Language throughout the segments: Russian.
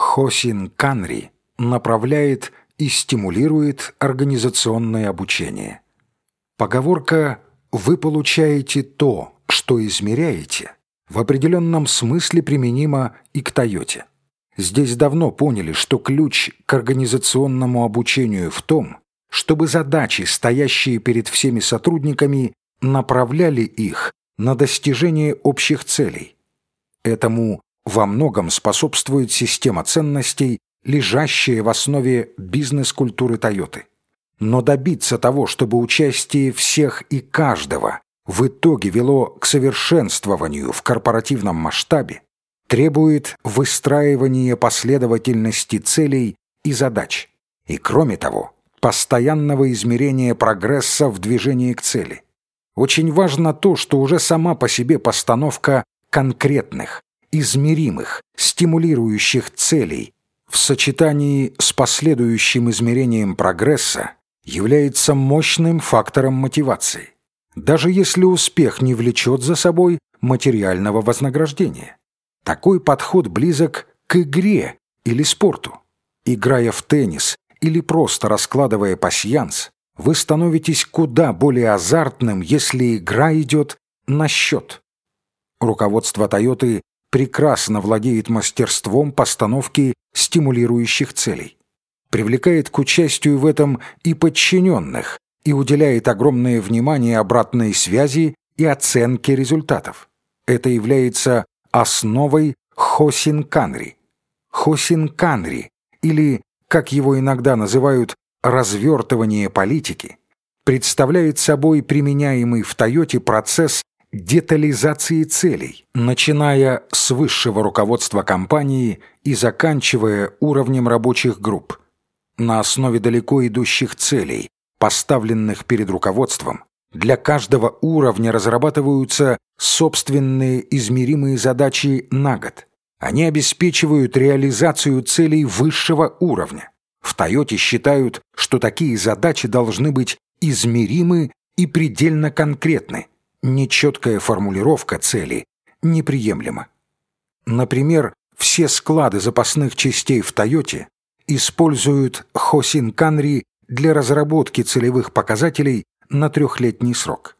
Хосин Канри направляет и стимулирует организационное обучение. Поговорка «вы получаете то, что измеряете» в определенном смысле применима и к Тойоте. Здесь давно поняли, что ключ к организационному обучению в том, чтобы задачи, стоящие перед всеми сотрудниками, направляли их на достижение общих целей. Этому во многом способствует система ценностей, лежащая в основе бизнес-культуры Тойоты. Но добиться того, чтобы участие всех и каждого в итоге вело к совершенствованию в корпоративном масштабе, требует выстраивания последовательности целей и задач. И кроме того, постоянного измерения прогресса в движении к цели. Очень важно то, что уже сама по себе постановка конкретных, измеримых, стимулирующих целей в сочетании с последующим измерением прогресса является мощным фактором мотивации, даже если успех не влечет за собой материального вознаграждения. Такой подход близок к игре или спорту. Играя в теннис или просто раскладывая пасьянс, вы становитесь куда более азартным, если игра идет на счет. Руководство «Тойоты» прекрасно владеет мастерством постановки стимулирующих целей. Привлекает к участию в этом и подчиненных, и уделяет огромное внимание обратной связи и оценке результатов. Это является основой Хосинканри. Хосинканри, или, как его иногда называют, развертывание политики, представляет собой применяемый в Тойоте процесс детализации целей, начиная с высшего руководства компании и заканчивая уровнем рабочих групп. На основе далеко идущих целей, поставленных перед руководством, для каждого уровня разрабатываются собственные измеримые задачи на год. Они обеспечивают реализацию целей высшего уровня. В Тойоте считают, что такие задачи должны быть измеримы и предельно конкретны. Нечеткая формулировка цели неприемлема. Например, все склады запасных частей в Тойоте используют Хосин Канри для разработки целевых показателей на трехлетний срок.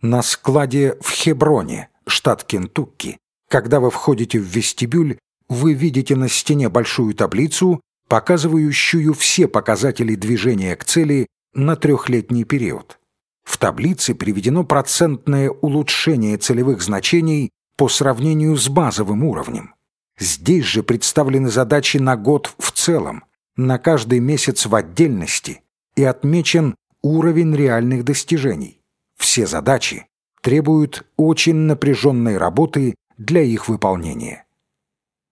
На складе в Хеброне, штат Кентукки, когда вы входите в вестибюль, вы видите на стене большую таблицу, показывающую все показатели движения к цели на трехлетний период. В таблице приведено процентное улучшение целевых значений по сравнению с базовым уровнем. Здесь же представлены задачи на год в целом, на каждый месяц в отдельности и отмечен уровень реальных достижений. Все задачи требуют очень напряженной работы для их выполнения.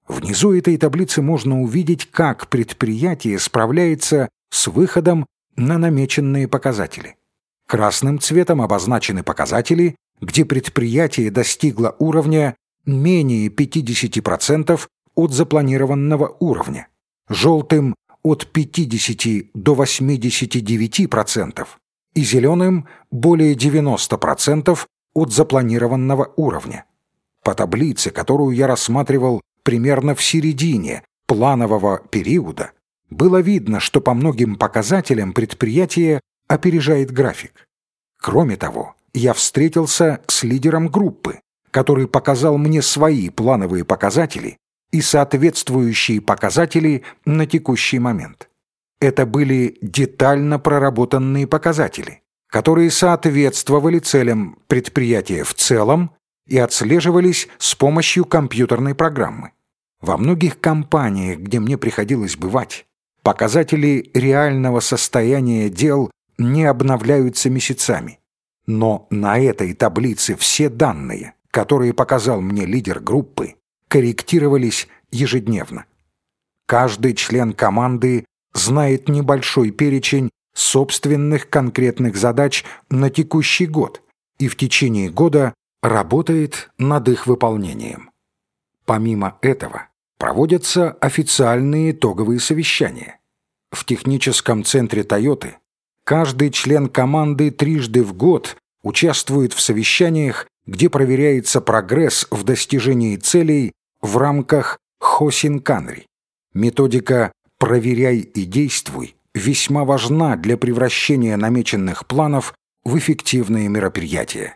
Внизу этой таблицы можно увидеть, как предприятие справляется с выходом на намеченные показатели. Красным цветом обозначены показатели, где предприятие достигло уровня менее 50% от запланированного уровня. Желтым от 50 до 89% и зеленым более 90% от запланированного уровня. По таблице, которую я рассматривал примерно в середине планового периода, было видно, что по многим показателям предприятие опережает график. Кроме того, я встретился с лидером группы, который показал мне свои плановые показатели и соответствующие показатели на текущий момент. Это были детально проработанные показатели, которые соответствовали целям предприятия в целом и отслеживались с помощью компьютерной программы. Во многих компаниях, где мне приходилось бывать, показатели реального состояния дел не обновляются месяцами. Но на этой таблице все данные, которые показал мне лидер группы, корректировались ежедневно. Каждый член команды знает небольшой перечень собственных конкретных задач на текущий год и в течение года работает над их выполнением. Помимо этого, проводятся официальные итоговые совещания. В техническом центре «Тойоты» каждый член команды трижды в год участвует в совещаниях, где проверяется прогресс в достижении целей в рамках Хосинканри. Методика «проверяй и действуй» весьма важна для превращения намеченных планов в эффективные мероприятия.